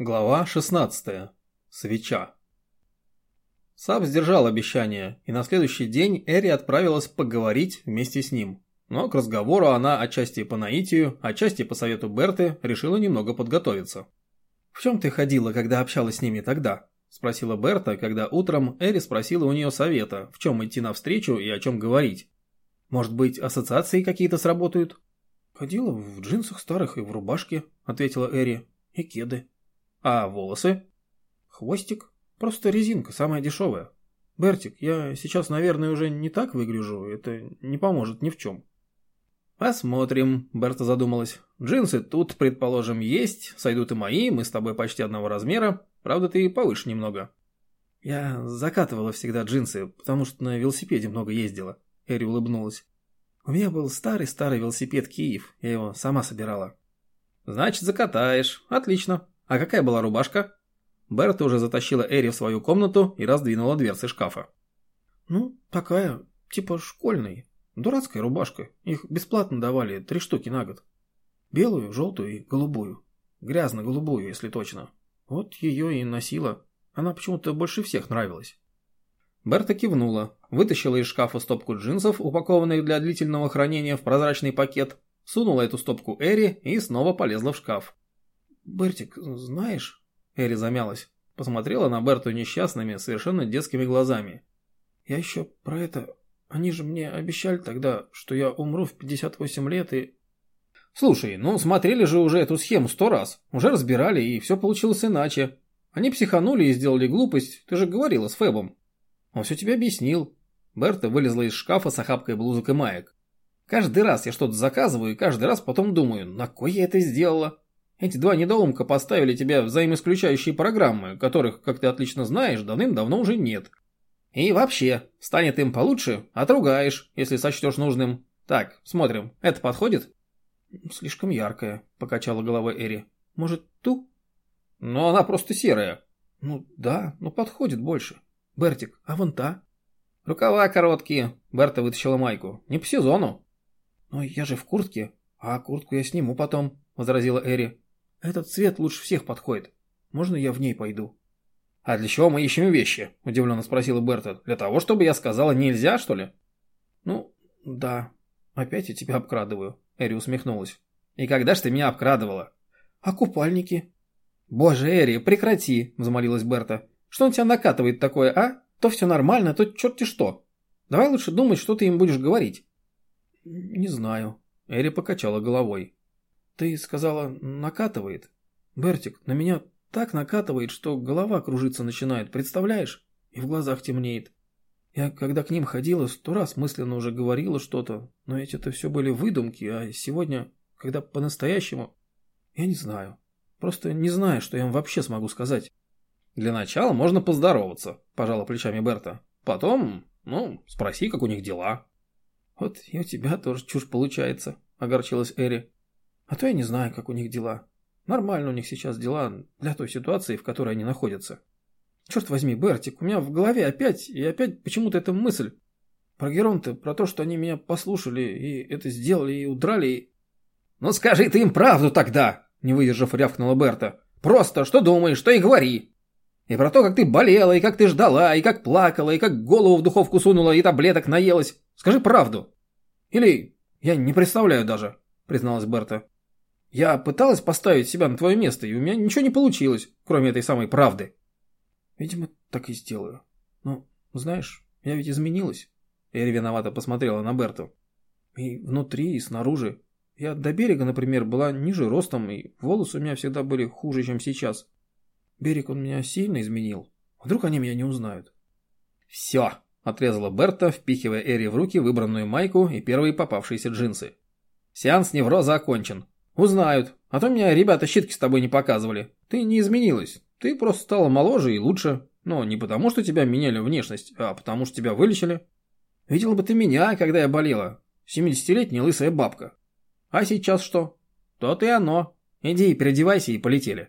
Глава 16. Свеча. Саб сдержал обещание, и на следующий день Эри отправилась поговорить вместе с ним. Но к разговору она отчасти по наитию, отчасти по совету Берты решила немного подготовиться. «В чем ты ходила, когда общалась с ними тогда?» – спросила Берта, когда утром Эри спросила у нее совета, в чем идти навстречу и о чем говорить. «Может быть, ассоциации какие-то сработают?» «Ходила в джинсах старых и в рубашке», – ответила Эри, – «и кеды». А волосы? Хвостик. Просто резинка, самая дешевая. Бертик, я сейчас, наверное, уже не так выгляжу. Это не поможет ни в чем. Посмотрим, Берта задумалась. Джинсы тут, предположим, есть. Сойдут и мои, мы с тобой почти одного размера. Правда, ты повыше немного. Я закатывала всегда джинсы, потому что на велосипеде много ездила. Эри улыбнулась. У меня был старый-старый велосипед Киев. Я его сама собирала. Значит, закатаешь. Отлично. «А какая была рубашка?» Берта уже затащила Эри в свою комнату и раздвинула дверцы шкафа. «Ну, такая, типа школьной. Дурацкая рубашка. Их бесплатно давали, три штуки на год. Белую, желтую и голубую. Грязно-голубую, если точно. Вот ее и носила. Она почему-то больше всех нравилась». Берта кивнула, вытащила из шкафа стопку джинсов, упакованных для длительного хранения в прозрачный пакет, сунула эту стопку Эри и снова полезла в шкаф. «Бертик, знаешь...» Эри замялась. Посмотрела на Берту несчастными, совершенно детскими глазами. «Я еще про это... Они же мне обещали тогда, что я умру в 58 лет и...» «Слушай, ну смотрели же уже эту схему сто раз. Уже разбирали, и все получилось иначе. Они психанули и сделали глупость. Ты же говорила с Фэбом. Он все тебе объяснил». Берта вылезла из шкафа с охапкой блузок и маек. «Каждый раз я что-то заказываю, и каждый раз потом думаю, на кой я это сделала?» Эти два недоумка поставили тебя взаимоисключающие программы, которых, как ты отлично знаешь, давным-давно уже нет. И вообще, станет им получше, отругаешь, если сочтешь нужным. Так, смотрим, это подходит? Слишком яркая, покачала головой Эри. Может, ту? Но она просто серая. Ну да, но подходит больше. Бертик, а вон та? Рукава короткие. Берта вытащила майку. Не по сезону. Но я же в куртке, а куртку я сниму потом, возразила Эри. Этот цвет лучше всех подходит. Можно я в ней пойду?» «А для чего мы ищем вещи?» – удивленно спросила Берта. «Для того, чтобы я сказала нельзя, что ли?» «Ну, да. Опять я тебя обкрадываю», – Эри усмехнулась. «И когда ж ты меня обкрадывала?» «А купальники?» «Боже, Эри, прекрати!» – взмолилась Берта. «Что он тебя накатывает такое, а? То все нормально, то черти что. Давай лучше думать, что ты им будешь говорить». «Не знаю», – Эри покачала головой. Ты сказала, накатывает? Бертик, на меня так накатывает, что голова кружиться начинает, представляешь? И в глазах темнеет. Я, когда к ним ходила, сто раз мысленно уже говорила что-то, но ведь это все были выдумки, а сегодня, когда по-настоящему... Я не знаю. Просто не знаю, что я им вообще смогу сказать. Для начала можно поздороваться, пожала плечами Берта. Потом, ну, спроси, как у них дела. Вот и у тебя тоже чушь получается, огорчилась Эри. А то я не знаю, как у них дела. Нормально у них сейчас дела для той ситуации, в которой они находятся. Черт возьми, Бертик, у меня в голове опять и опять почему-то эта мысль. Про Геронта, про то, что они меня послушали и это сделали и удрали. И... Ну скажи ты им правду тогда, не выдержав, рявкнула Берта. Просто что думаешь, что и говори. И про то, как ты болела, и как ты ждала, и как плакала, и как голову в духовку сунула, и таблеток наелась. Скажи правду. Или я не представляю даже, призналась Берта. Я пыталась поставить себя на твое место, и у меня ничего не получилось, кроме этой самой правды. Видимо, так и сделаю. Ну, знаешь, я ведь изменилась. Эри виновато посмотрела на Берту. И внутри, и снаружи. Я до берега, например, была ниже ростом, и волосы у меня всегда были хуже, чем сейчас. Берег он меня сильно изменил. Вдруг они меня не узнают. Все, отрезала Берта, впихивая Эри в руки выбранную майку и первые попавшиеся джинсы. Сеанс невроза окончен. Узнают. А то меня ребята щитки с тобой не показывали. Ты не изменилась. Ты просто стала моложе и лучше. Но не потому, что тебя меняли внешность, а потому, что тебя вылечили. Видела бы ты меня, когда я болела. Семидесятилетняя лысая бабка. А сейчас что? То-то и оно. Иди, переодевайся и полетели.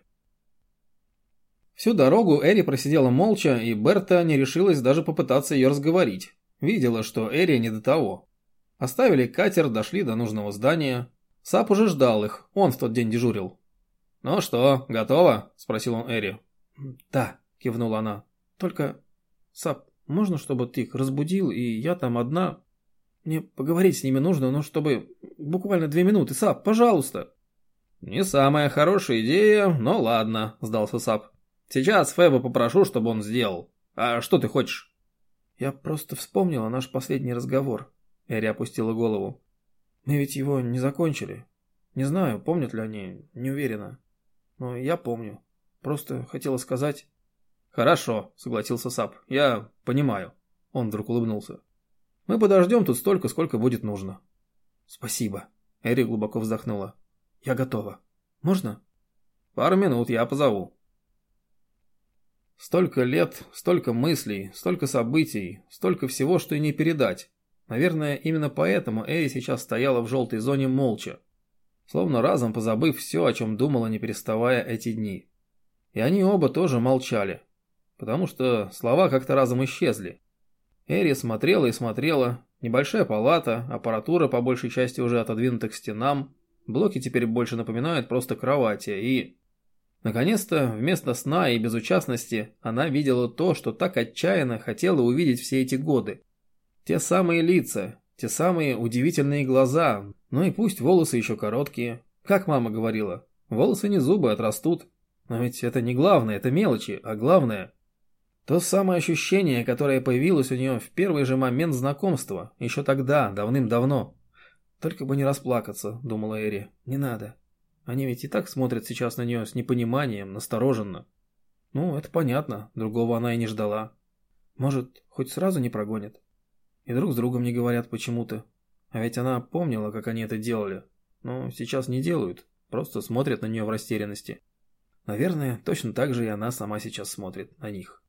Всю дорогу Эри просидела молча, и Берта не решилась даже попытаться ее разговорить. Видела, что Эри не до того. Оставили катер, дошли до нужного здания. Сап уже ждал их, он в тот день дежурил. «Ну что, готово?» – спросил он Эри. «Да», – кивнула она. «Только, Сап, можно, чтобы ты их разбудил, и я там одна? Мне поговорить с ними нужно, но чтобы буквально две минуты. Сап, пожалуйста!» «Не самая хорошая идея, но ладно», – сдался Сап. «Сейчас Феба попрошу, чтобы он сделал. А что ты хочешь?» «Я просто вспомнила наш последний разговор», – Эри опустила голову. «Мы ведь его не закончили. Не знаю, помнят ли они, не уверена. Но я помню. Просто хотела сказать...» «Хорошо», — согласился Сап. «Я понимаю». Он вдруг улыбнулся. «Мы подождем тут столько, сколько будет нужно». «Спасибо». Эри глубоко вздохнула. «Я готова. Можно?» «Пару минут, я позову». Столько лет, столько мыслей, столько событий, столько всего, что и не передать. Наверное, именно поэтому Эри сейчас стояла в желтой зоне молча, словно разом позабыв все, о чем думала, не переставая эти дни. И они оба тоже молчали, потому что слова как-то разом исчезли. Эри смотрела и смотрела. Небольшая палата, аппаратура по большей части уже отодвинута к стенам. Блоки теперь больше напоминают просто кровати. И... Наконец-то, вместо сна и безучастности, она видела то, что так отчаянно хотела увидеть все эти годы. Те самые лица, те самые удивительные глаза. Ну и пусть волосы еще короткие. Как мама говорила, волосы не зубы, отрастут. Но ведь это не главное, это мелочи, а главное то самое ощущение, которое появилось у нее в первый же момент знакомства, еще тогда, давным-давно. Только бы не расплакаться, думала Эри. Не надо. Они ведь и так смотрят сейчас на нее с непониманием, настороженно. Ну, это понятно, другого она и не ждала. Может, хоть сразу не прогонят? И друг с другом не говорят почему-то. А ведь она помнила, как они это делали. Но сейчас не делают, просто смотрят на нее в растерянности. Наверное, точно так же и она сама сейчас смотрит на них.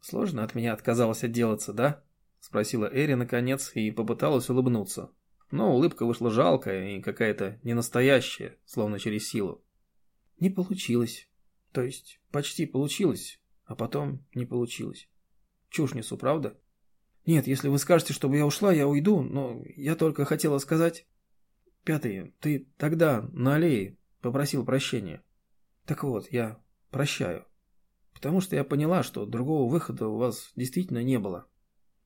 «Сложно от меня отказалась отделаться, да?» – спросила Эри наконец и попыталась улыбнуться. Но улыбка вышла жалкая и какая-то ненастоящая, словно через силу. «Не получилось. То есть, почти получилось, а потом не получилось. Чушь несу, правда?» «Нет, если вы скажете, чтобы я ушла, я уйду, но я только хотела сказать...» «Пятый, ты тогда на аллее попросил прощения. Так вот, я прощаю потому что я поняла, что другого выхода у вас действительно не было.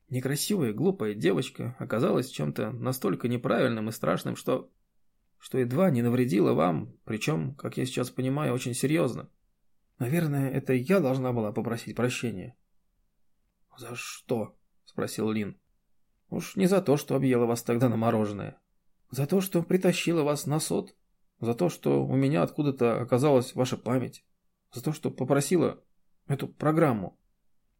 Некрасивая, глупая девочка оказалась чем-то настолько неправильным и страшным, что... что едва не навредила вам, причем, как я сейчас понимаю, очень серьезно. Наверное, это я должна была попросить прощения. «За что?» – спросил Лин. «Уж не за то, что объела вас тогда на мороженое. За то, что притащила вас на сот. За то, что у меня откуда-то оказалась ваша память. За то, что попросила эту программу.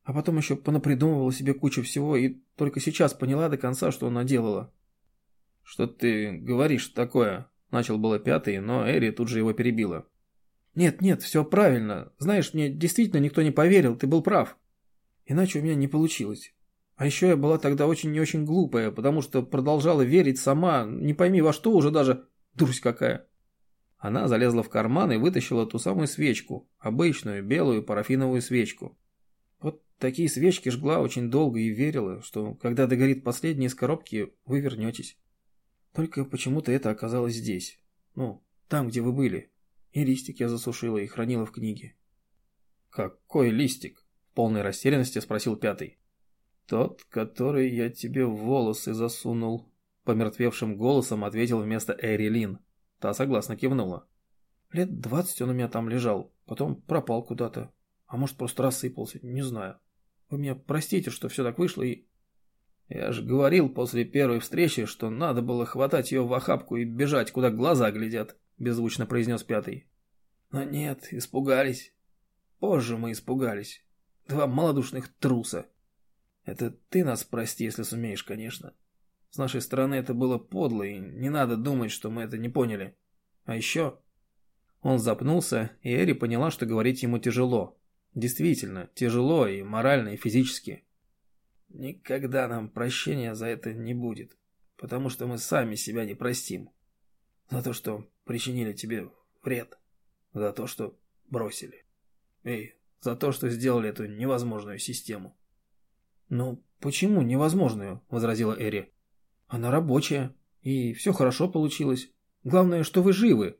А потом еще понапридумывала себе кучу всего и только сейчас поняла до конца, что она делала. «Что ты говоришь такое?» Начал было пятый, но Эри тут же его перебила. «Нет, нет, все правильно. Знаешь, мне действительно никто не поверил, ты был прав. Иначе у меня не получилось. А еще я была тогда очень не очень глупая, потому что продолжала верить сама, не пойми во что уже даже, дурусь какая. Она залезла в карман и вытащила ту самую свечку, обычную белую парафиновую свечку. Вот такие свечки жгла очень долго и верила, что когда догорит последняя из коробки, вы вернетесь. Только почему-то это оказалось здесь. Ну, там, где вы были. И листик я засушила и хранила в книге. «Какой листик?» – в полной растерянности спросил пятый. «Тот, который я тебе в волосы засунул», – помертвевшим голосом ответил вместо Эри Лин. Та согласно кивнула. Лет двадцать он у меня там лежал, потом пропал куда-то. А может, просто рассыпался, не знаю. Вы меня простите, что все так вышло и... Я же говорил после первой встречи, что надо было хватать ее в охапку и бежать, куда глаза глядят, беззвучно произнес пятый. Но нет, испугались. Позже мы испугались. Два малодушных труса. Это ты нас прости, если сумеешь, конечно. С нашей стороны это было подло, и не надо думать, что мы это не поняли. А еще... Он запнулся, и Эри поняла, что говорить ему тяжело. Действительно, тяжело и морально, и физически. Никогда нам прощения за это не будет, потому что мы сами себя не простим. За то, что причинили тебе вред. За то, что бросили. И за то, что сделали эту невозможную систему. «Ну, почему невозможную?» – возразила Эри. Она рабочая, и все хорошо получилось. Главное, что вы живы.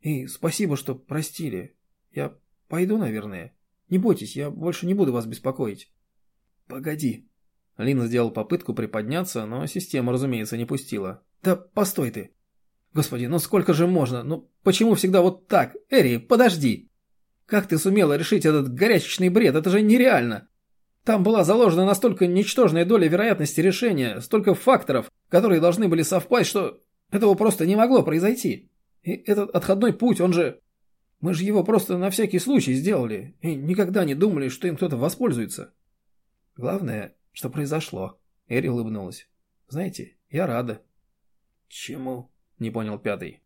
И спасибо, что простили. Я пойду, наверное. Не бойтесь, я больше не буду вас беспокоить. Погоди. Лина сделал попытку приподняться, но система, разумеется, не пустила. Да постой ты. Господи, ну сколько же можно? Ну почему всегда вот так? Эри, подожди. Как ты сумела решить этот горячечный бред? Это же нереально. Там была заложена настолько ничтожная доля вероятности решения, столько факторов, которые должны были совпасть, что этого просто не могло произойти. И этот отходной путь, он же... Мы же его просто на всякий случай сделали и никогда не думали, что им кто-то воспользуется. Главное, что произошло. Эри улыбнулась. Знаете, я рада. Чему? Не понял пятый.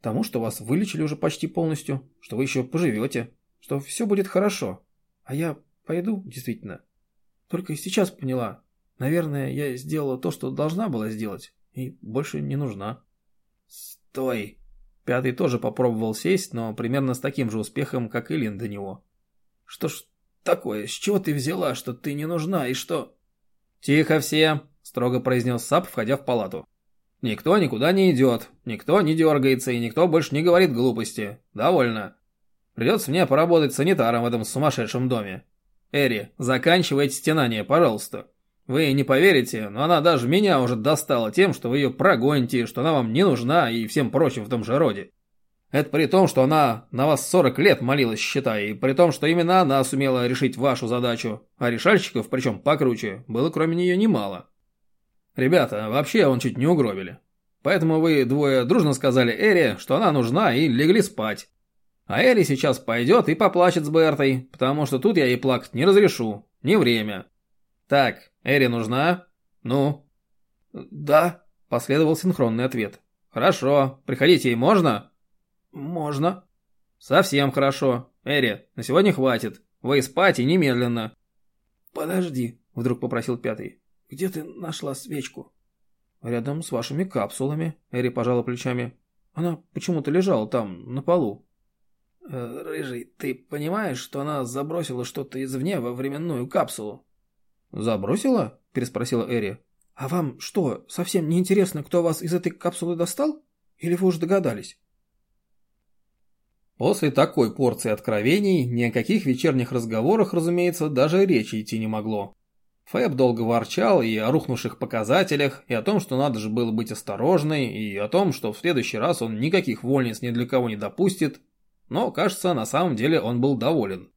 Тому, что вас вылечили уже почти полностью, что вы еще поживете, что все будет хорошо. А я пойду, действительно. Только сейчас поняла. Наверное, я сделала то, что должна была сделать, и больше не нужна. Стой! Пятый тоже попробовал сесть, но примерно с таким же успехом, как и Лин до него. Что ж такое? С чего ты взяла, что ты не нужна и что... Тихо все, строго произнес Сап, входя в палату. Никто никуда не идет, никто не дергается и никто больше не говорит глупости. Довольно. Придется мне поработать санитаром в этом сумасшедшем доме. Эри, заканчивайте стенание, пожалуйста. Вы не поверите, но она даже меня уже достала тем, что вы ее прогоните, что она вам не нужна и всем прочим в том же роде. Это при том, что она на вас 40 лет молилась, считай, и при том, что именно она сумела решить вашу задачу, а решальщиков, причем покруче, было кроме нее немало. Ребята, вообще он чуть не угробили. Поэтому вы двое дружно сказали Эри, что она нужна, и легли спать. А Эри сейчас пойдет и поплачет с Бертой, потому что тут я ей плакать не разрешу, не время. Так, Эри нужна? Ну? Да, последовал синхронный ответ. Хорошо, приходить ей можно? Можно. Совсем хорошо. Эри, на сегодня хватит. Вы спать и немедленно. Подожди, вдруг попросил пятый. Где ты нашла свечку? Рядом с вашими капсулами, Эри пожала плечами. Она почему-то лежала там, на полу. Э, Рыжий, ты понимаешь, что она забросила что-то извне во временную капсулу? «Забросила?» – переспросила Эри. «А вам что, совсем не интересно, кто вас из этой капсулы достал? Или вы уже догадались?» После такой порции откровений ни о каких вечерних разговорах, разумеется, даже речи идти не могло. Фэб долго ворчал и о рухнувших показателях, и о том, что надо же было быть осторожной, и о том, что в следующий раз он никаких вольниц ни для кого не допустит, но, кажется, на самом деле он был доволен.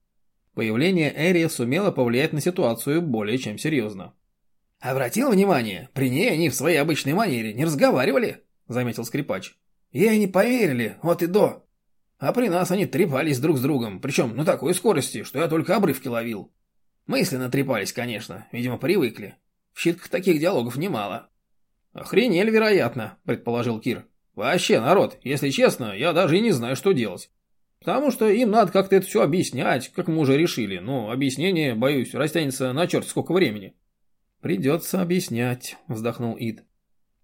Появление Эри сумело повлиять на ситуацию более чем серьезно. «Обратил внимание, при ней они в своей обычной манере не разговаривали», — заметил скрипач. «Ей не поверили, вот и до. А при нас они трепались друг с другом, причем на такой скорости, что я только обрывки ловил. Мысленно трепались, конечно, видимо, привыкли. В щитках таких диалогов немало». «Охренели, вероятно», — предположил Кир. «Вообще, народ, если честно, я даже и не знаю, что делать. Потому что им надо как-то это все объяснять, как мы уже решили. Но объяснение, боюсь, растянется на черт сколько времени. Придется объяснять, вздохнул Ид.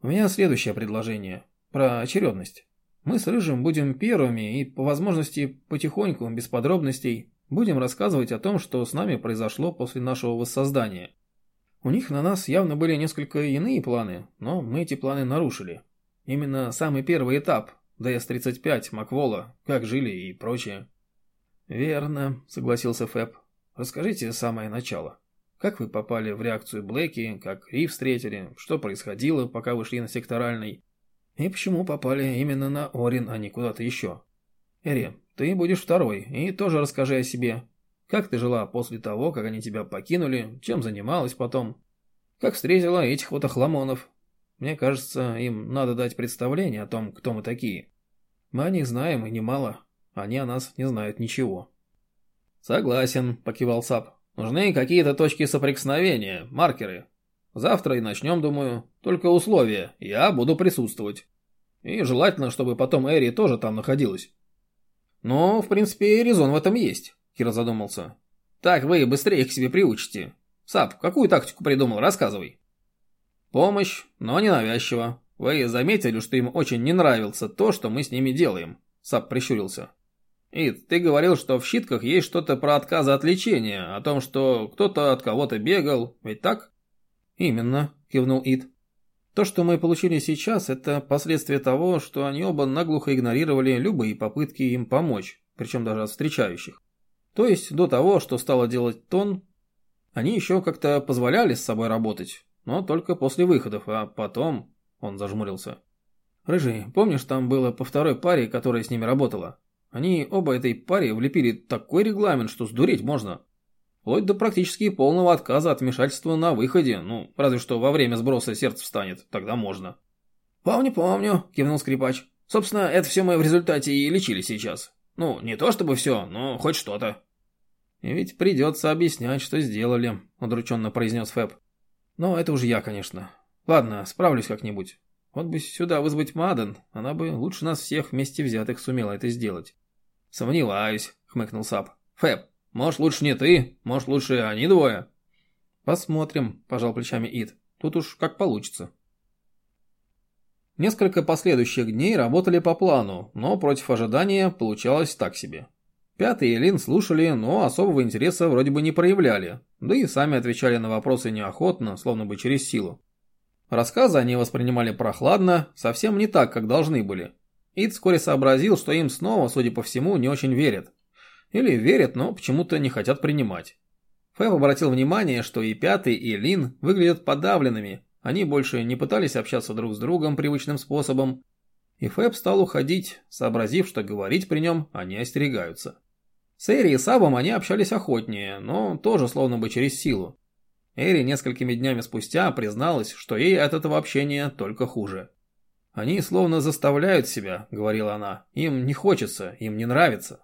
У меня следующее предложение. Про очередность. Мы с Рыжим будем первыми и, по возможности, потихоньку, без подробностей, будем рассказывать о том, что с нами произошло после нашего воссоздания. У них на нас явно были несколько иные планы, но мы эти планы нарушили. Именно самый первый этап, ДС-35, Маквола, как жили и прочее. Верно, согласился Фэб. Расскажите самое начало. Как вы попали в реакцию Блэки, как Ри встретили, что происходило, пока вы шли на секторальный, и почему попали именно на Орин, а не куда-то еще. Эри, ты будешь второй, и тоже расскажи о себе. Как ты жила после того, как они тебя покинули, чем занималась потом? Как встретила этих вот охламонов, мне кажется, им надо дать представление о том, кто мы такие. Мы о них знаем и немало, они о нас не знают ничего. Согласен, покивал Сап. Нужны какие-то точки соприкосновения, маркеры. Завтра и начнем, думаю. Только условия. Я буду присутствовать. И желательно, чтобы потом Эри тоже там находилась. Но, в принципе, резон в этом есть, Кира задумался. Так вы быстрее их к себе приучите. Сап, какую тактику придумал, рассказывай. Помощь, но не навязчиво. Вы заметили, что им очень не нравится то, что мы с ними делаем? Сап прищурился. Ид, ты говорил, что в щитках есть что-то про отказы от лечения, о том, что кто-то от кого-то бегал, ведь так? Именно, кивнул Ид. То, что мы получили сейчас, это последствия того, что они оба наглухо игнорировали любые попытки им помочь, причем даже от встречающих. То есть до того, что стало делать Тон, они еще как-то позволяли с собой работать, но только после выходов, а потом... Он зажмурился. «Рыжий, помнишь, там было по второй паре, которая с ними работала? Они оба этой паре влепили такой регламент, что сдуреть можно. Вплоть до практически полного отказа от вмешательства на выходе, ну, разве что во время сброса сердце встанет, тогда можно». «Помню, помню», – кивнул скрипач. «Собственно, это все мы в результате и лечили сейчас. Ну, не то чтобы все, но хоть что-то». «И ведь придется объяснять, что сделали», – удрученно произнес Фэб. «Но это уже я, конечно. Ладно, справлюсь как-нибудь. Вот бы сюда вызвать Маден, она бы лучше нас всех вместе взятых сумела это сделать». «Сомневаюсь», – хмыкнул Сап. «Фэб, может лучше не ты, может лучше они двое?» «Посмотрим», – пожал плечами Ид. «Тут уж как получится». Несколько последующих дней работали по плану, но против ожидания получалось так себе. Пятый и Лин слушали, но особого интереса вроде бы не проявляли, да и сами отвечали на вопросы неохотно, словно бы через силу. Рассказы они воспринимали прохладно, совсем не так, как должны были. Ид вскоре сообразил, что им снова, судя по всему, не очень верят. Или верят, но почему-то не хотят принимать. Фэб обратил внимание, что и Пятый, и Лин выглядят подавленными, они больше не пытались общаться друг с другом привычным способом, и Фэб стал уходить, сообразив, что говорить при нем они остерегаются. С Эри и Сабом они общались охотнее, но тоже словно бы через силу. Эри несколькими днями спустя призналась, что ей от этого общения только хуже. «Они словно заставляют себя», — говорила она. «Им не хочется, им не нравится».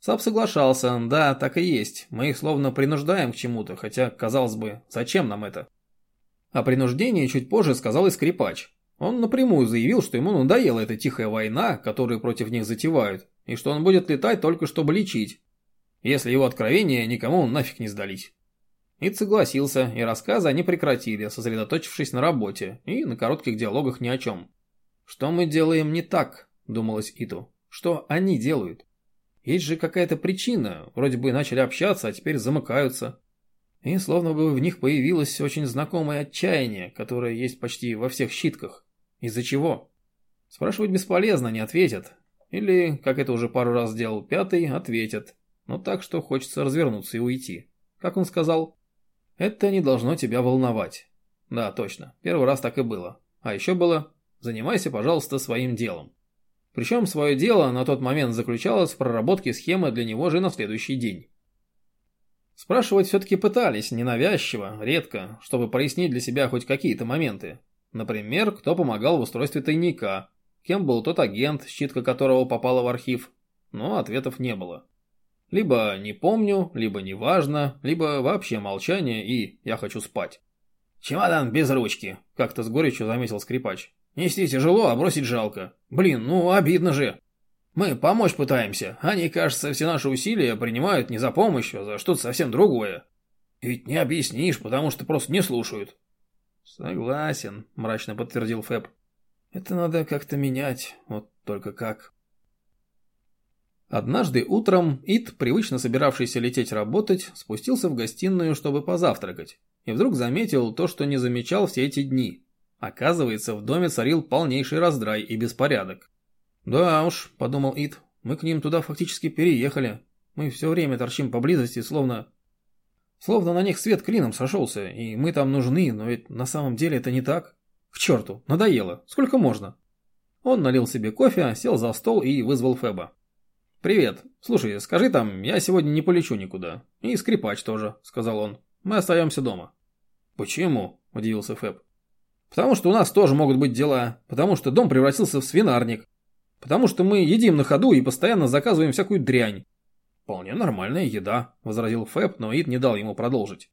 Саб соглашался, да, так и есть. Мы их словно принуждаем к чему-то, хотя, казалось бы, зачем нам это? О принуждении чуть позже сказал и скрипач. Он напрямую заявил, что ему надоела эта тихая война, которую против них затевают, и что он будет летать только чтобы лечить, если его откровения никому нафиг не сдались. Ид согласился, и рассказы они прекратили, сосредоточившись на работе и на коротких диалогах ни о чем. «Что мы делаем не так?» – думалось Иту. «Что они делают? Есть же какая-то причина, вроде бы начали общаться, а теперь замыкаются. И словно бы в них появилось очень знакомое отчаяние, которое есть почти во всех щитках. Из-за чего? Спрашивать бесполезно, не ответят. Или, как это уже пару раз сделал пятый, ответят. Но так, что хочется развернуться и уйти. Как он сказал? Это не должно тебя волновать. Да, точно. Первый раз так и было. А еще было «Занимайся, пожалуйста, своим делом». Причем свое дело на тот момент заключалось в проработке схемы для него же на следующий день. Спрашивать все-таки пытались, ненавязчиво, редко, чтобы прояснить для себя хоть какие-то моменты. Например, кто помогал в устройстве тайника, кем был тот агент, щитка которого попала в архив. Но ответов не было. Либо не помню, либо не важно, либо вообще молчание и я хочу спать. «Чемодан без ручки», — как-то с горечью заметил скрипач. «Нести тяжело, а бросить жалко. Блин, ну обидно же. Мы помочь пытаемся, они, кажется, все наши усилия принимают не за помощь, а за что-то совсем другое. Ведь не объяснишь, потому что просто не слушают. «Согласен», – мрачно подтвердил Фэб. «Это надо как-то менять, вот только как». Однажды утром Ит, привычно собиравшийся лететь работать, спустился в гостиную, чтобы позавтракать, и вдруг заметил то, что не замечал все эти дни. Оказывается, в доме царил полнейший раздрай и беспорядок. «Да уж», – подумал Ит, – «мы к ним туда фактически переехали. Мы все время торчим поблизости, словно Словно на них свет клином сошелся, и мы там нужны, но ведь на самом деле это не так. К черту, надоело, сколько можно? Он налил себе кофе, сел за стол и вызвал Феба. «Привет. Слушай, скажи там, я сегодня не полечу никуда. И скрипач тоже», — сказал он. «Мы остаемся дома». «Почему?» — удивился Феб. «Потому что у нас тоже могут быть дела. Потому что дом превратился в свинарник. Потому что мы едим на ходу и постоянно заказываем всякую дрянь. «Вполне нормальная еда», – возразил Фэб, но Ид не дал ему продолжить.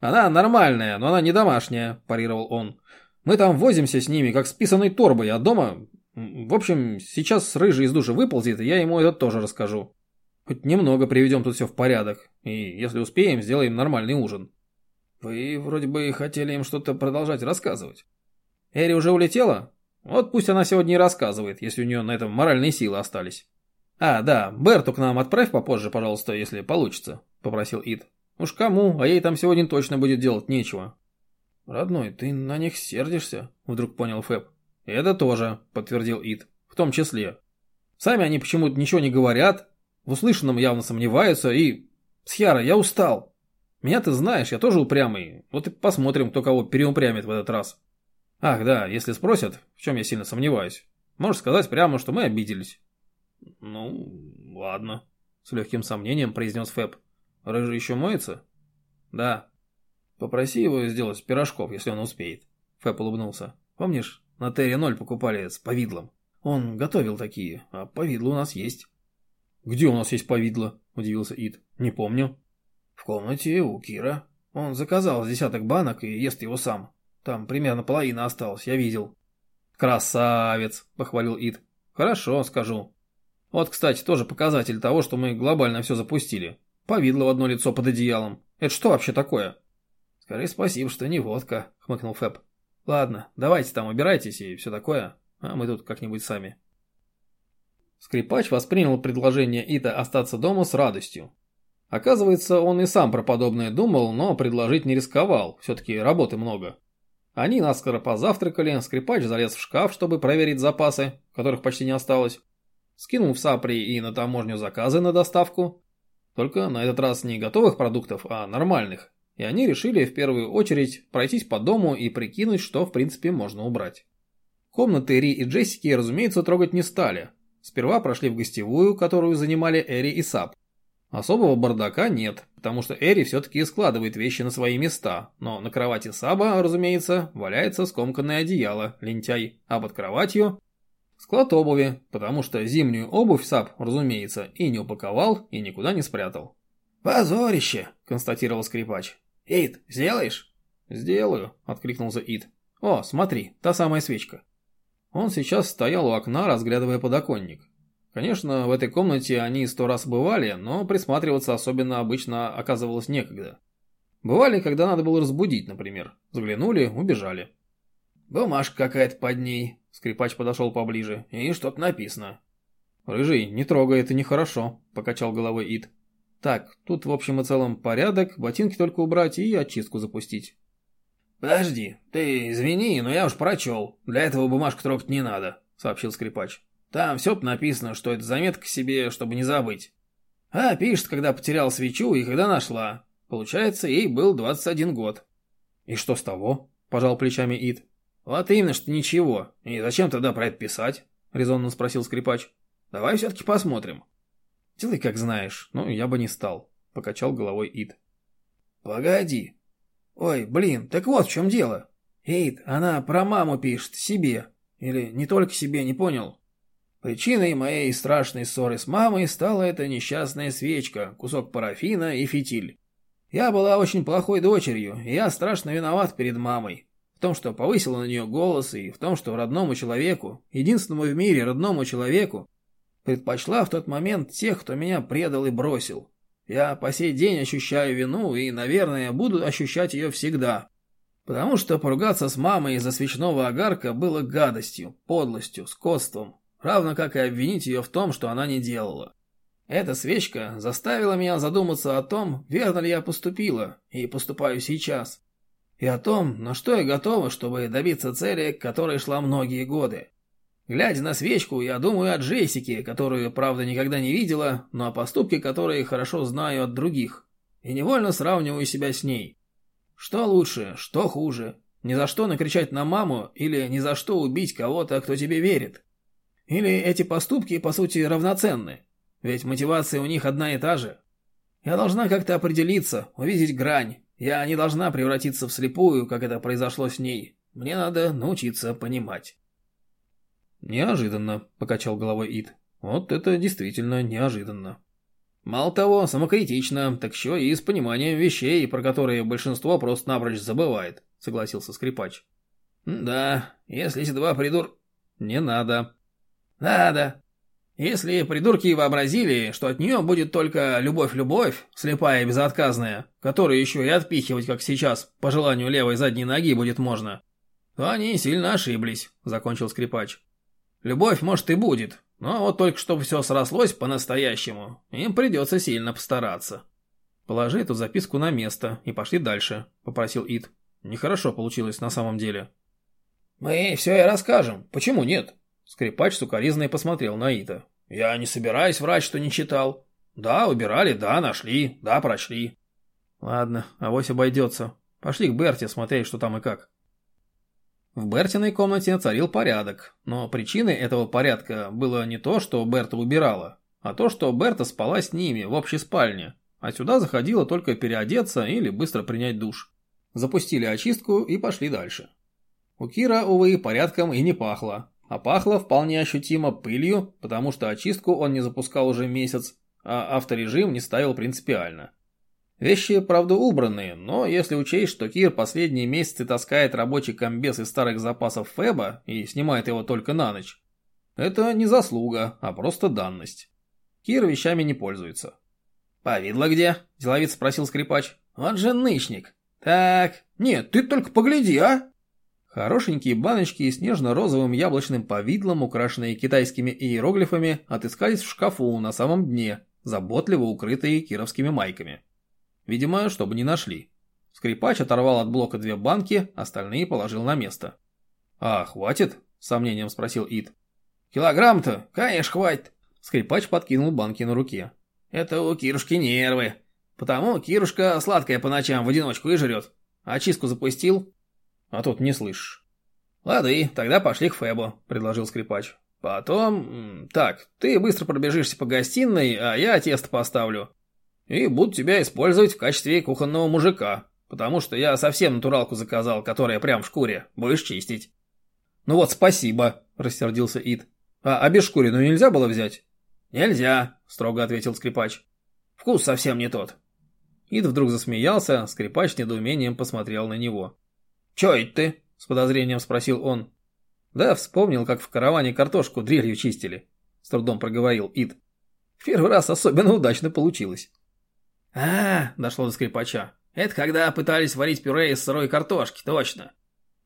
«Она нормальная, но она не домашняя», – парировал он. «Мы там возимся с ними, как с писаной торбой, а дома... В общем, сейчас рыжий из души выползет, и я ему это тоже расскажу. Хоть немного приведем тут все в порядок, и если успеем, сделаем нормальный ужин». «Вы вроде бы хотели им что-то продолжать рассказывать». «Эри уже улетела? Вот пусть она сегодня и рассказывает, если у нее на этом моральные силы остались». «А, да, Берту к нам отправь попозже, пожалуйста, если получится», – попросил Ид. «Уж кому, а ей там сегодня точно будет делать нечего». «Родной, ты на них сердишься?» — вдруг понял Фэб. «Это тоже», — подтвердил Ид. «В том числе. Сами они почему-то ничего не говорят, в услышанном явно сомневаются и... Схяра, я устал. Меня ты знаешь, я тоже упрямый. Вот и посмотрим, кто кого переупрямит в этот раз. Ах, да, если спросят, в чем я сильно сомневаюсь, можешь сказать прямо, что мы обиделись». «Ну, ладно», — с легким сомнением произнес Фэб. «Рыжий еще моется?» «Да». «Попроси его сделать пирожков, если он успеет». Фэб улыбнулся. «Помнишь, на Терри ноль покупали с повидлом? Он готовил такие, а повидло у нас есть». «Где у нас есть повидло?» – удивился Ид. «Не помню». «В комнате у Кира. Он заказал десяток банок и ест его сам. Там примерно половина осталась, я видел». «Красавец!» – похвалил Ид. «Хорошо, скажу. Вот, кстати, тоже показатель того, что мы глобально все запустили. Повидло в одно лицо под одеялом. Это что вообще такое?» «Скажи спасибо, что не водка», — хмыкнул Фэб. «Ладно, давайте там убирайтесь и все такое, а мы тут как-нибудь сами». Скрипач воспринял предложение Ита остаться дома с радостью. Оказывается, он и сам про подобное думал, но предложить не рисковал, все-таки работы много. Они наскоро позавтракали, скрипач залез в шкаф, чтобы проверить запасы, которых почти не осталось. Скинул в Сапри и на таможню заказы на доставку. Только на этот раз не готовых продуктов, а нормальных, и они решили в первую очередь пройтись по дому и прикинуть, что в принципе можно убрать. Комнаты Ри и Джессики, разумеется, трогать не стали. Сперва прошли в гостевую, которую занимали Эри и Сап. Особого бардака нет, потому что Эри все-таки складывает вещи на свои места, но на кровати Саба, разумеется, валяется скомканное одеяло, лентяй, а под кроватью склад обуви, потому что зимнюю обувь Саб, разумеется, и не упаковал, и никуда не спрятал. «Позорище!» – констатировал скрипач. «Ид, сделаешь?» «Сделаю», — откликнулся Ид. «О, смотри, та самая свечка». Он сейчас стоял у окна, разглядывая подоконник. Конечно, в этой комнате они сто раз бывали, но присматриваться особенно обычно оказывалось некогда. Бывали, когда надо было разбудить, например. Заглянули, убежали. «Бумажка какая-то под ней», — скрипач подошел поближе, — «и что-то написано». «Рыжий, не трогай, это нехорошо», — покачал головой Ид. Так, тут в общем и целом порядок, ботинки только убрать и очистку запустить. «Подожди, ты извини, но я уж прочел. Для этого бумажку трогать не надо», — сообщил скрипач. «Там все написано, что это заметка себе, чтобы не забыть. А пишет, когда потерял свечу и когда нашла. Получается, ей был 21 год». «И что с того?» — пожал плечами Ид. «Вот именно, что ничего. И зачем тогда про это писать?» — резонно спросил скрипач. «Давай все-таки посмотрим». «Делай как знаешь, но я бы не стал», — покачал головой Ид. «Погоди. Ой, блин, так вот в чем дело. Ид, она про маму пишет, себе. Или не только себе, не понял?» Причиной моей страшной ссоры с мамой стала эта несчастная свечка, кусок парафина и фитиль. Я была очень плохой дочерью, и я страшно виноват перед мамой. Том, что повысила на нее голос, и в том, что родному человеку, единственному в мире родному человеку, Предпочла в тот момент тех, кто меня предал и бросил. Я по сей день ощущаю вину и, наверное, буду ощущать ее всегда. Потому что поругаться с мамой из-за свечного огарка было гадостью, подлостью, скотством, равно как и обвинить ее в том, что она не делала. Эта свечка заставила меня задуматься о том, верно ли я поступила и поступаю сейчас, и о том, на что я готова, чтобы добиться цели, к которой шла многие годы. Глядя на свечку, я думаю о Джессике, которую, правда, никогда не видела, но о поступке которые хорошо знаю от других. И невольно сравниваю себя с ней. Что лучше, что хуже? Ни за что накричать на маму или ни за что убить кого-то, кто тебе верит? Или эти поступки, по сути, равноценны? Ведь мотивация у них одна и та же. Я должна как-то определиться, увидеть грань. Я не должна превратиться в слепую, как это произошло с ней. Мне надо научиться понимать. «Неожиданно», — покачал головой Ид. «Вот это действительно неожиданно». «Мало того, самокритично, так еще и с пониманием вещей, про которые большинство просто напрочь забывает», — согласился скрипач. «Да, если эти два придур...» «Не надо». «Надо. Если придурки вообразили, что от нее будет только любовь-любовь, слепая и безотказная, которую еще и отпихивать, как сейчас, по желанию левой задней ноги будет можно, то они сильно ошиблись», — закончил скрипач. Любовь, может, и будет, но вот только чтобы все срослось по-настоящему, им придется сильно постараться. «Положи эту записку на место и пошли дальше», — попросил Ид. Нехорошо получилось на самом деле. Мы все и расскажем. Почему нет? Скрипач сукоризной посмотрел на Ита. Я не собираюсь врать, что не читал. Да, убирали, да, нашли, да, прочли. Ладно, авось обойдется. Пошли к Берте смотреть, что там и как. В Бертиной комнате царил порядок, но причиной этого порядка было не то, что Берта убирала, а то, что Берта спала с ними в общей спальне, а сюда заходила только переодеться или быстро принять душ. Запустили очистку и пошли дальше. У Кира, увы, порядком и не пахло, а пахло вполне ощутимо пылью, потому что очистку он не запускал уже месяц, а авторежим не ставил принципиально. Вещи, правда, убранные, но если учесть, что Кир последние месяцы таскает рабочий комбез из старых запасов Феба и снимает его только на ночь, это не заслуга, а просто данность. Кир вещами не пользуется. «Повидло где?» – деловит спросил скрипач. «Он же нычник». «Так, нет, ты только погляди, а!» Хорошенькие баночки с нежно-розовым яблочным повидлом, украшенные китайскими иероглифами, отыскались в шкафу на самом дне, заботливо укрытые кировскими майками. Видимо, чтобы не нашли. Скрипач оторвал от блока две банки, остальные положил на место. «А, хватит?» – с сомнением спросил Ид. «Килограмм-то, конечно, хватит!» Скрипач подкинул банки на руке. «Это у Кирушки нервы. Потому Кирушка сладкая по ночам в одиночку и жрет. Очистку запустил?» «А тут не слышишь». «Лады, тогда пошли к Фебу», – предложил скрипач. «Потом... Так, ты быстро пробежишься по гостиной, а я тесто поставлю и буду тебя использовать в качестве кухонного мужика, потому что я совсем натуралку заказал, которая прям в шкуре. Будешь чистить». «Ну вот спасибо», – рассердился Ид. «А обезшкуренную нельзя было взять?» «Нельзя», – строго ответил скрипач. «Вкус совсем не тот». Ид вдруг засмеялся, скрипач с недоумением посмотрел на него. «Чё это ты?» – с подозрением спросил он. «Да, вспомнил, как в караване картошку дрелью чистили», – с трудом проговорил Ид. «Первый раз особенно удачно получилось». «А, дошло до скрипача. Это когда пытались варить пюре из сырой картошки, точно.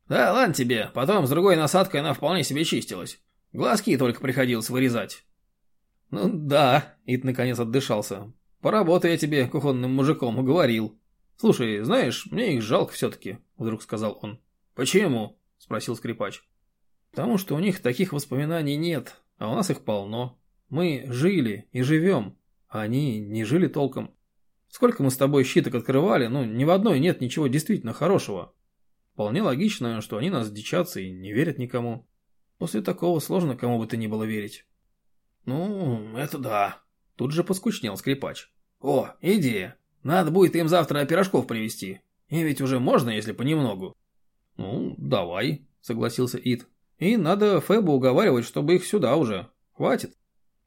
Да, ладно тебе, потом с другой насадкой она вполне себе чистилась. Глазки только приходилось вырезать». «Ну да», — Ит наконец отдышался. «Поработай я тебе кухонным мужиком, уговорил. Слушай, знаешь, мне их жалко все-таки», — вдруг сказал он. «Почему?» — спросил скрипач. «Потому что у них таких воспоминаний нет, а у нас их полно. Мы жили и живем, а они не жили толком. Сколько мы с тобой щиток открывали, ну, ни в одной нет ничего действительно хорошего. Вполне логично, что они нас дичатся и не верят никому. После такого сложно кому бы то ни было верить. Ну, это да. Тут же поскучнел скрипач. О, идея. Надо будет им завтра пирожков привезти. И ведь уже можно, если понемногу. Ну, давай, согласился Ид. И надо Фэбу уговаривать, чтобы их сюда уже. Хватит.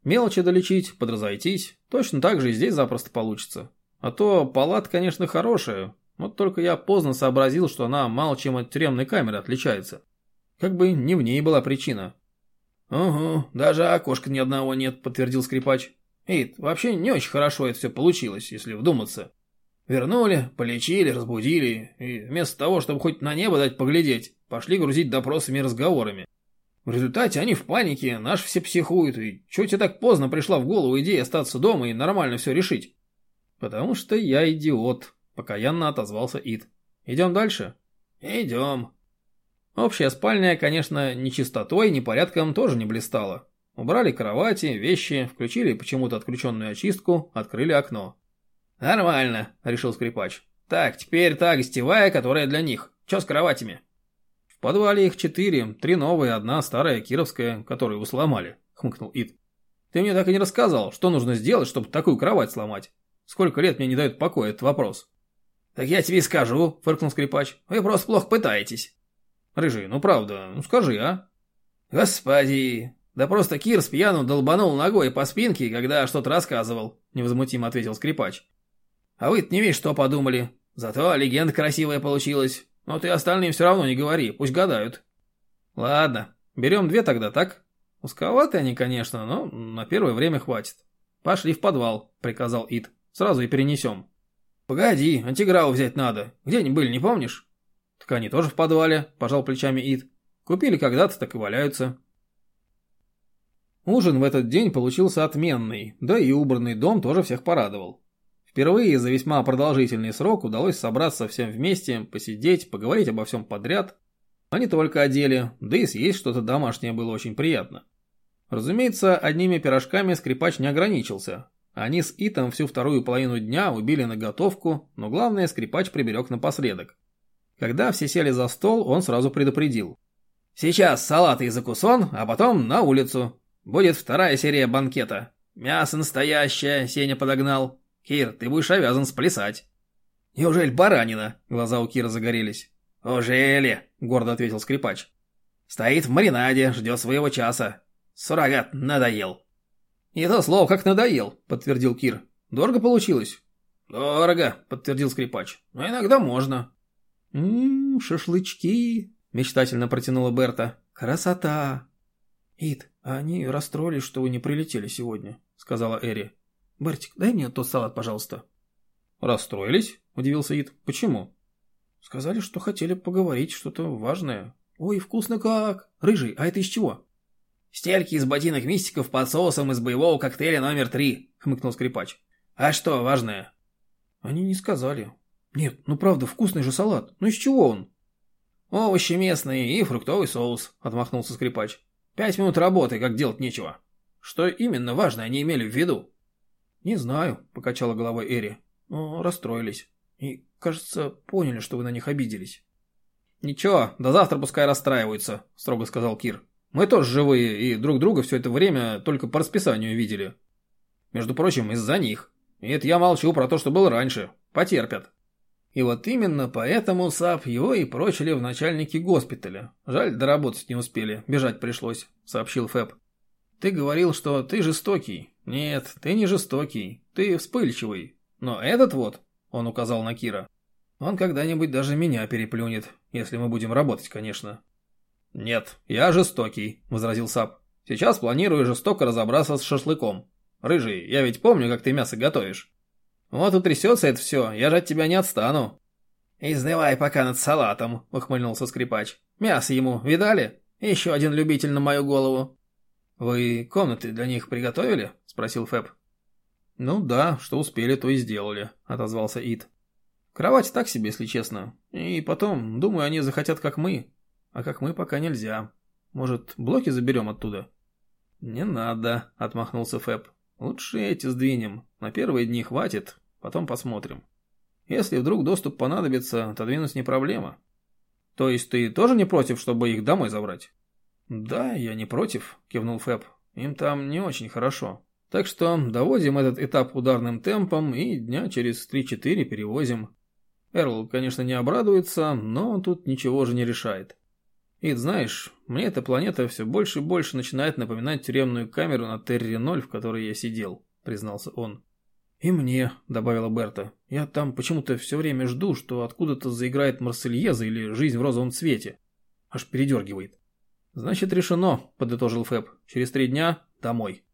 Мелочи долечить, подразойтись. Точно так же и здесь запросто получится. А то палат, конечно, хорошая, вот только я поздно сообразил, что она мало чем от тюремной камеры отличается. Как бы не в ней была причина. «Угу, даже окошка ни одного нет», — подтвердил скрипач. «Ид, вообще не очень хорошо это все получилось, если вдуматься. Вернули, полечили, разбудили, и вместо того, чтобы хоть на небо дать поглядеть, пошли грузить допросами и разговорами. В результате они в панике, наши все психуют, и чего тебе так поздно пришла в голову идея остаться дома и нормально все решить?» «Потому что я идиот», – покаянно отозвался Ид. «Идем дальше?» «Идем». Общая спальня, конечно, ни чистотой, ни порядком тоже не блистала. Убрали кровати, вещи, включили почему-то отключенную очистку, открыли окно. «Нормально», – решил скрипач. «Так, теперь та гостевая, которая для них. Че с кроватями?» «В подвале их четыре, три новые, одна старая кировская, которую вы сломали», – хмыкнул Ид. «Ты мне так и не рассказал, что нужно сделать, чтобы такую кровать сломать». Сколько лет мне не дают покоя этот вопрос? Так я тебе скажу, фыркнул скрипач. Вы просто плохо пытаетесь. Рыжий, ну правда, ну скажи, а? Господи, да просто Кир с пьяну долбанул ногой по спинке, когда что-то рассказывал, невозмутимо ответил скрипач. А вы-то не видишь, что подумали. Зато легенда красивая получилась. Но ты остальным все равно не говори, пусть гадают. Ладно, берем две тогда, так? Узковаты они, конечно, но на первое время хватит. Пошли в подвал, приказал Ит. Сразу и перенесем. Погоди, антиграу взять надо. Где они были, не помнишь? Так они тоже в подвале, пожал плечами Ид. Купили когда-то, так и валяются. Ужин в этот день получился отменный, да и убранный дом тоже всех порадовал. Впервые за весьма продолжительный срок удалось собраться всем вместе, посидеть, поговорить обо всем подряд, а не только о деле, да и съесть что-то домашнее было очень приятно. Разумеется, одними пирожками скрипач не ограничился. Они с Итом всю вторую половину дня убили на готовку, но главное скрипач приберег напоследок. Когда все сели за стол, он сразу предупредил. «Сейчас салат и закусон, а потом на улицу. Будет вторая серия банкета. Мясо настоящее, Сеня подогнал. Кир, ты будешь обязан сплясать». «Неужели баранина?» Глаза у Кира загорелись. «Ужели?» — гордо ответил скрипач. «Стоит в маринаде, ждет своего часа. Суррогат надоел». «И то слово как надоел», — подтвердил Кир. «Дорого получилось?» «Дорого», — подтвердил скрипач. «Но иногда можно». «Ммм, шашлычки», — мечтательно протянула Берта. «Красота!» «Ид, а они расстроились, что вы не прилетели сегодня», — сказала Эри. «Бертик, дай мне тот салат, пожалуйста». «Расстроились?» — удивился Ид. «Почему?» Сказали, что хотели поговорить что-то важное. Ой, вкусно как! Рыжий, а это из чего? Стельки из ботинок мистиков под соусом из боевого коктейля номер три, хмыкнул скрипач. А что важное? Они не сказали. Нет, ну правда, вкусный же салат. Ну из чего он? Овощи местные и фруктовый соус, отмахнулся скрипач. Пять минут работы, как делать нечего. Что именно важное они имели в виду? Не знаю, покачала головой Эри. Но расстроились. И, кажется, поняли, что вы на них обиделись. «Ничего, до завтра пускай расстраиваются», – строго сказал Кир. «Мы тоже живые и друг друга все это время только по расписанию видели. Между прочим, из-за них. И это я молчу про то, что было раньше. Потерпят». И вот именно поэтому САП его и прочили в начальнике госпиталя. Жаль, доработать не успели, бежать пришлось, сообщил Фэб. Ты говорил, что ты жестокий. Нет, ты не жестокий, ты вспыльчивый. Но этот вот, он указал на Кира. Он когда-нибудь даже меня переплюнет, если мы будем работать, конечно. Нет, я жестокий, возразил Сап. Сейчас планирую жестоко разобраться с шашлыком. Рыжий, я ведь помню, как ты мясо готовишь. Вот утрясется это все, я же от тебя не отстану. Изнывай пока над салатом, ухмыльнулся скрипач. Мясо ему видали? Еще один любитель на мою голову. Вы комнаты для них приготовили? Спросил Фэб. «Ну да, что успели, то и сделали», — отозвался Ид. «Кровать так себе, если честно. И потом, думаю, они захотят, как мы. А как мы, пока нельзя. Может, блоки заберем оттуда?» «Не надо», — отмахнулся Фэб. «Лучше эти сдвинем. На первые дни хватит, потом посмотрим. Если вдруг доступ понадобится, отодвинуть не проблема». «То есть ты тоже не против, чтобы их домой забрать?» «Да, я не против», — кивнул Фэб. «Им там не очень хорошо. Так что доводим этот этап ударным темпом и дня через 3-4 перевозим. Эрл, конечно, не обрадуется, но он тут ничего же не решает. И знаешь, мне эта планета все больше и больше начинает напоминать тюремную камеру на Терри-0, в которой я сидел, признался он. «И мне», — добавила Берта. «Я там почему-то все время жду, что откуда-то заиграет Марсельеза или «Жизнь в розовом цвете». Аж передергивает». «Значит, решено», — подытожил Фэб. «Через три дня домой».